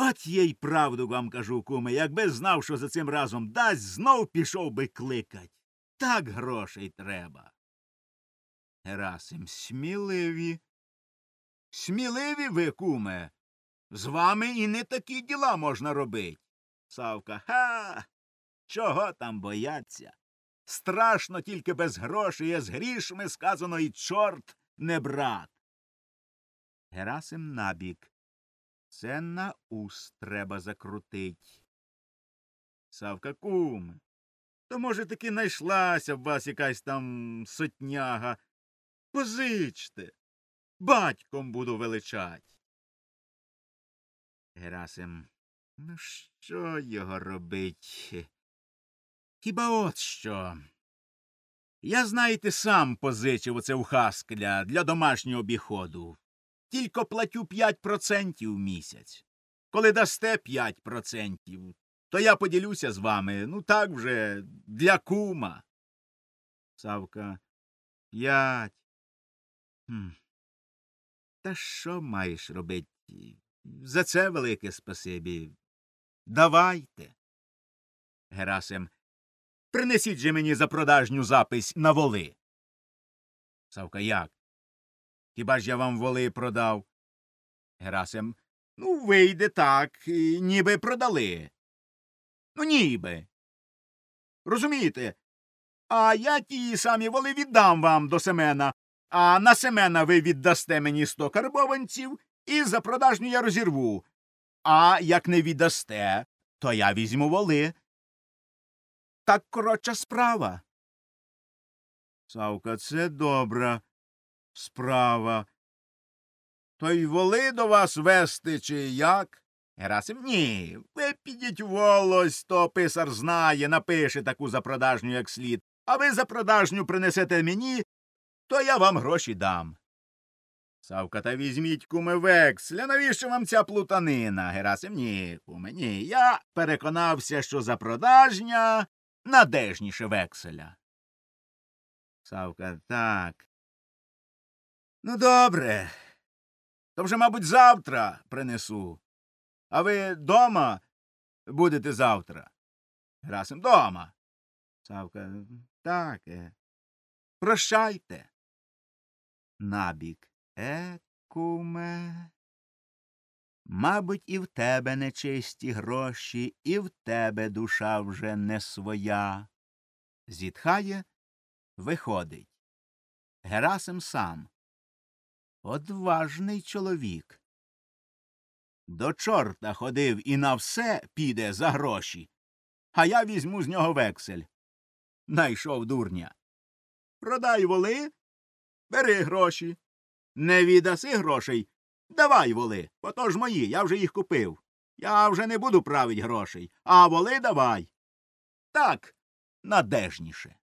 От я й правду вам кажу, куме, якби знав, що за цим разом дасть, знов пішов би кликать. Так грошей треба. Герасим, сміливі. Сміливі ви, куме. З вами і не такі діла можна робить. Савка. Ха. Чого там бояться? Страшно тільки без грошей, з грішми сказано і чорт не брат. Герасим набік. Це на ус треба закрутить. Савка куме. То, може, таки найшлася в вас якась там сотняга. Позичте. Батьком буду величать. Герасим. Ну, що його робить? Хіба от що? Я, знаєте, сам позичив оце у Хаскеля для домашнього обіходу. Тільки платю п'ять процентів в місяць. Коли дасте п'ять процентів, то я поділюся з вами, ну так вже, для кума. Савка. П'ять. Хм. Та що маєш робити? За це велике спасибі. Давайте. Герасим. Принесіть же мені за продажню запись на воли. Савка як? Хіба ж я вам воли продав? Герасим. Ну, вийде так, ніби продали. Ну, ніби. Розумієте? А я ті самі воли віддам вам до Семена, а на Семена ви віддасте мені сто карбованців, і за продажню я розірву. А як не віддасте, то я візьму воли. Так коротша справа. Савка, це добра справа. То й воли до вас вести, чи як? Герасим. Ні. Ви підіть волось, то писар знає, напише таку запродажню, як слід. А ви запродажню принесете мені, то я вам гроші дам. Савка, та візьміть, куме, векселя. Навіщо вам ця плутанина? Герасим. Ні, куме, ні. Я переконався, що запродажня надежніше векселя. Савка, так. Ну, добре. То вже, мабуть, завтра принесу. А ви дома будете завтра? Грасим дома. Савка. Так. е. Прощайте. Набік. Е, куме. Мабуть, і в тебе нечисті гроші, і в тебе душа вже не своя. Зітхає, виходить. Герасим сам. Одважний чоловік. До чорта ходив і на все піде за гроші. А я візьму з нього вексель. Найшов дурня. Продай воли, бери гроші. Не віддаси грошей. Давай воли, бо то ж мої, я вже їх купив. Я вже не буду править грошей, а воли давай. Так, надежніше.